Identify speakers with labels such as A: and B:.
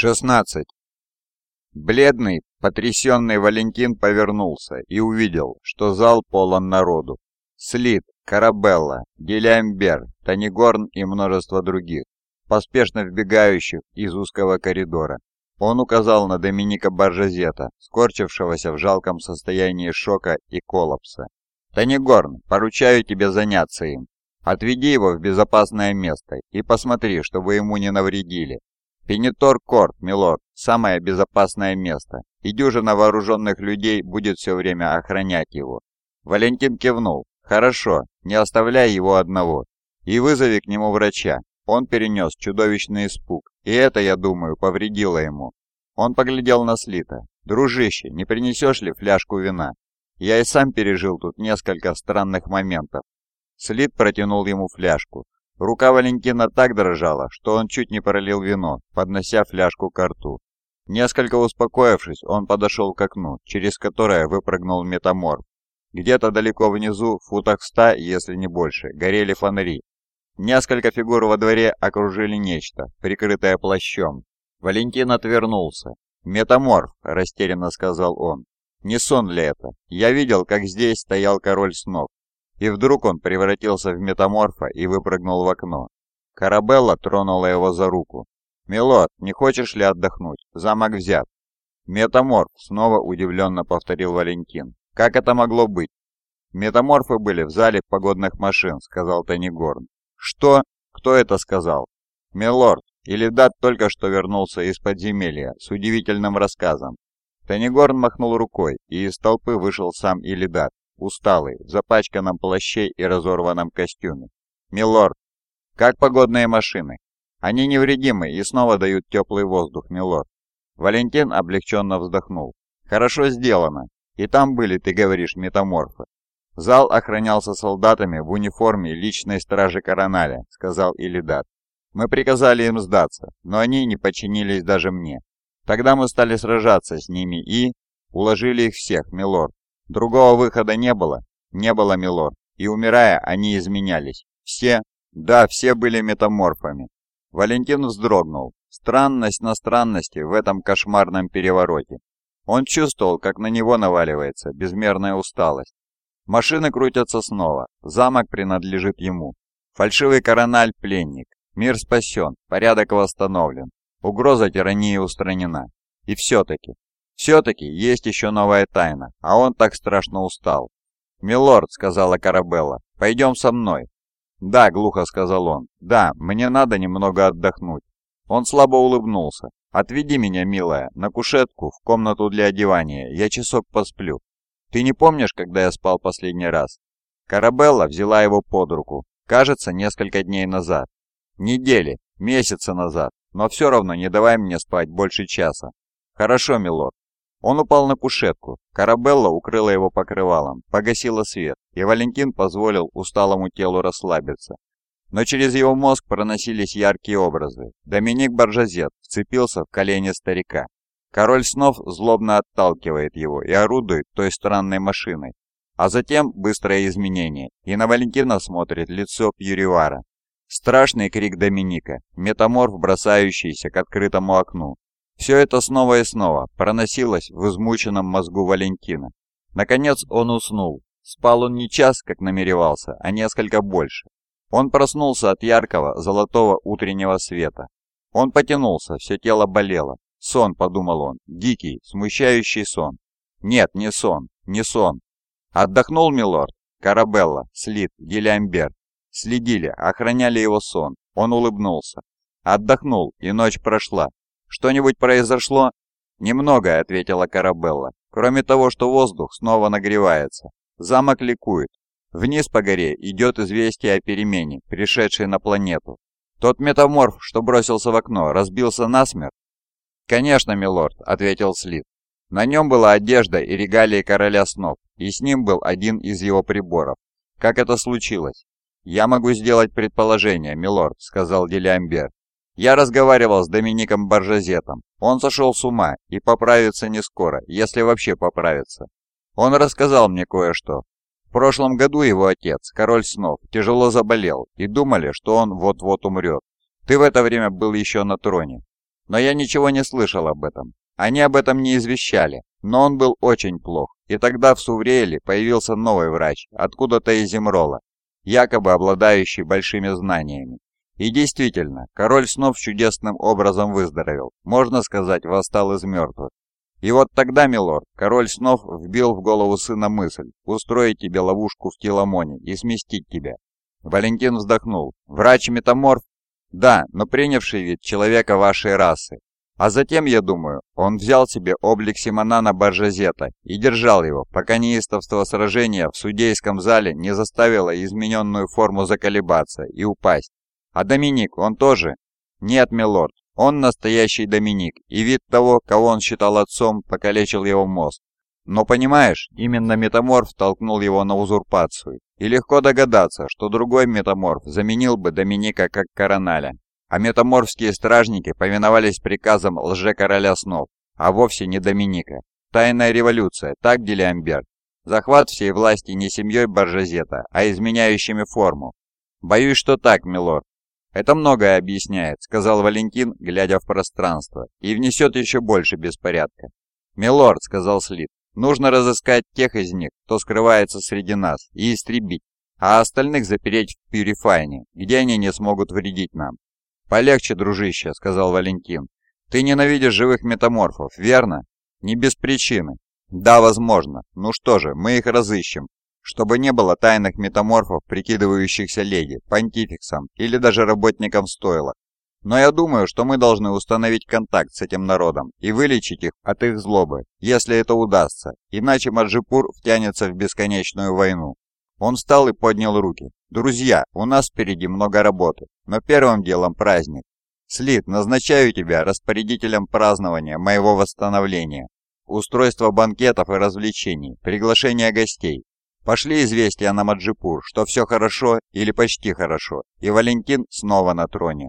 A: 16. Бледный, потрясенный Валентин повернулся и увидел, что зал полон народу. Слит, Карабелла, Гелиамбер, Танигорн и множество других, поспешно вбегающих из узкого коридора. Он указал на Доминика Баржазета, скорчившегося в жалком состоянии шока и коллапса. «Танигорн, поручаю тебе заняться им. Отведи его в безопасное место и посмотри, чтобы ему не навредили. Пенитор-Корт, милорд, самое безопасное место, и дюжина вооруженных людей будет все время охранять его. Валентин кивнул. «Хорошо, не оставляй его одного. И вызови к нему врача. Он перенес чудовищный испуг, и это, я думаю, повредило ему». Он поглядел на Слита. «Дружище, не принесешь ли фляжку вина? Я и сам пережил тут несколько странных моментов». Слит протянул ему фляжку. Рука Валентина так дрожала, что он чуть не пролил вино, поднося фляжку к рту. Несколько успокоившись, он подошел к окну, через которое выпрыгнул метаморф. Где-то далеко внизу, в футах ста, если не больше, горели фонари. Несколько фигур во дворе окружили нечто, прикрытое плащом. Валентин отвернулся. «Метаморф», — растерянно сказал он. «Не сон ли это? Я видел, как здесь стоял король снов. И вдруг он превратился в метаморфа и выпрыгнул в окно. Карабелла тронула его за руку. «Милот, не хочешь ли отдохнуть? Замок взят». «Метаморф», — снова удивленно повторил Валентин. «Как это могло быть?» «Метаморфы были в зале погодных машин», — сказал Танигорн. «Что? Кто это сказал?» «Милорд, Илидат только что вернулся из подземелья с удивительным рассказом». Танигорн махнул рукой, и из толпы вышел сам Илидат усталый, в запачканном плаще и разорванном костюме. «Милорд, как погодные машины? Они невредимы и снова дают теплый воздух, милорд». Валентин облегченно вздохнул. «Хорошо сделано. И там были, ты говоришь, метаморфы». «Зал охранялся солдатами в униформе личной стражи Короналя», — сказал Илидат. «Мы приказали им сдаться, но они не подчинились даже мне. Тогда мы стали сражаться с ними и... уложили их всех, милорд. Другого выхода не было, не было, милорд, и умирая, они изменялись. Все, да, все были метаморфами. Валентин вздрогнул. Странность на странности в этом кошмарном перевороте. Он чувствовал, как на него наваливается безмерная усталость. Машины крутятся снова, замок принадлежит ему. Фальшивый корональ – пленник. Мир спасен, порядок восстановлен. Угроза тирании устранена. И все-таки, все-таки есть еще новая тайна, а он так страшно устал. «Милорд», — сказала Карабелла, — «пойдем со мной». «Да», — глухо сказал он, — «да, мне надо немного отдохнуть». Он слабо улыбнулся. «Отведи меня, милая, на кушетку, в комнату для одевания, я часок посплю. Ты не помнишь, когда я спал последний раз?» Карабелла взяла его под руку, кажется, несколько дней назад. Недели, месяцы назад, но все равно не давай мне спать больше часа. «Хорошо, милорд». Он упал на кушетку. Карабелла укрыла его покрывалом, погасила свет, и Валентин позволил усталому телу расслабиться. Но через его мозг проносились яркие образы. Доминик Баржазет вцепился в колени старика. Король снов злобно отталкивает его и орудует той странной машиной. А затем быстрое изменение, и на Валентина смотрит лицо Пьюривара. Страшный крик Доминика, метаморф, бросающийся к открытому окну, все это снова и снова проносилось в измученном мозгу Валентина. Наконец он уснул. Спал он не час, как намеревался, а несколько больше. Он проснулся от яркого золотого утреннего света. Он потянулся, все тело болело. Сон, подумал он, дикий, смущающий сон. Нет, не сон, не сон. Отдохнул милорд? Карабелла, Слит, Гелиамбер. Следили, охраняли его сон. Он улыбнулся. Отдохнул, и ночь прошла. «Что-нибудь произошло?» «Немного», — ответила Карабелла. «Кроме того, что воздух снова нагревается. Замок ликует. Вниз по горе идет известие о перемене, пришедшей на планету. Тот метаморф, что бросился в окно, разбился насмерть?» «Конечно, милорд», — ответил Слит. На нем была одежда и регалии короля снов, и с ним был один из его приборов. Как это случилось? «Я могу сделать предположение, милорд», — сказал Делиамбер. Я разговаривал с Домиником Баржазетом. Он сошел с ума и поправится не скоро, если вообще поправится. Он рассказал мне кое-что. В прошлом году его отец, король снов, тяжело заболел, и думали, что он вот-вот умрет. Ты в это время был еще на троне. Но я ничего не слышал об этом. Они об этом не извещали, но он был очень плох. И тогда в Суврееле появился новый врач, откуда-то из Земрола, якобы обладающий большими знаниями. И действительно, король снов чудесным образом выздоровел, можно сказать, восстал из мертвых. И вот тогда, милорд, король снов вбил в голову сына мысль устроить тебе ловушку в Теламоне и сместить тебя. Валентин вздохнул. Врач-метаморф? Да, но принявший вид человека вашей расы. А затем, я думаю, он взял себе облик Симонана Баржазета и держал его, пока неистовство сражения в судейском зале не заставило измененную форму заколебаться и упасть. А Доминик, он тоже? Нет, милорд, он настоящий Доминик, и вид того, кого он считал отцом, покалечил его мозг. Но понимаешь, именно метаморф толкнул его на узурпацию. И легко догадаться, что другой метаморф заменил бы Доминика как короналя а метаморфские стражники повиновались приказам лже-короля снов, а вовсе не Доминика. Тайная революция, так Делиамбер? Захват всей власти не семьей Баржазета, а изменяющими форму. Боюсь, что так, милорд. Это многое объясняет, сказал Валентин, глядя в пространство, и внесет еще больше беспорядка. Милорд, сказал Слит, нужно разыскать тех из них, кто скрывается среди нас, и истребить, а остальных запереть в Пюрифайне, где они не смогут вредить нам. «Полегче, дружище», — сказал Валентин. «Ты ненавидишь живых метаморфов, верно?» «Не без причины». «Да, возможно. Ну что же, мы их разыщем, чтобы не было тайных метаморфов, прикидывающихся леди, понтификсом или даже работникам стойла. Но я думаю, что мы должны установить контакт с этим народом и вылечить их от их злобы, если это удастся, иначе Маджипур втянется в бесконечную войну. Он встал и поднял руки. «Друзья, у нас впереди много работы, но первым делом праздник. Слит, назначаю тебя распорядителем празднования моего восстановления. Устройство банкетов и развлечений, приглашение гостей. Пошли известия на Маджипур, что все хорошо или почти хорошо, и Валентин снова на троне.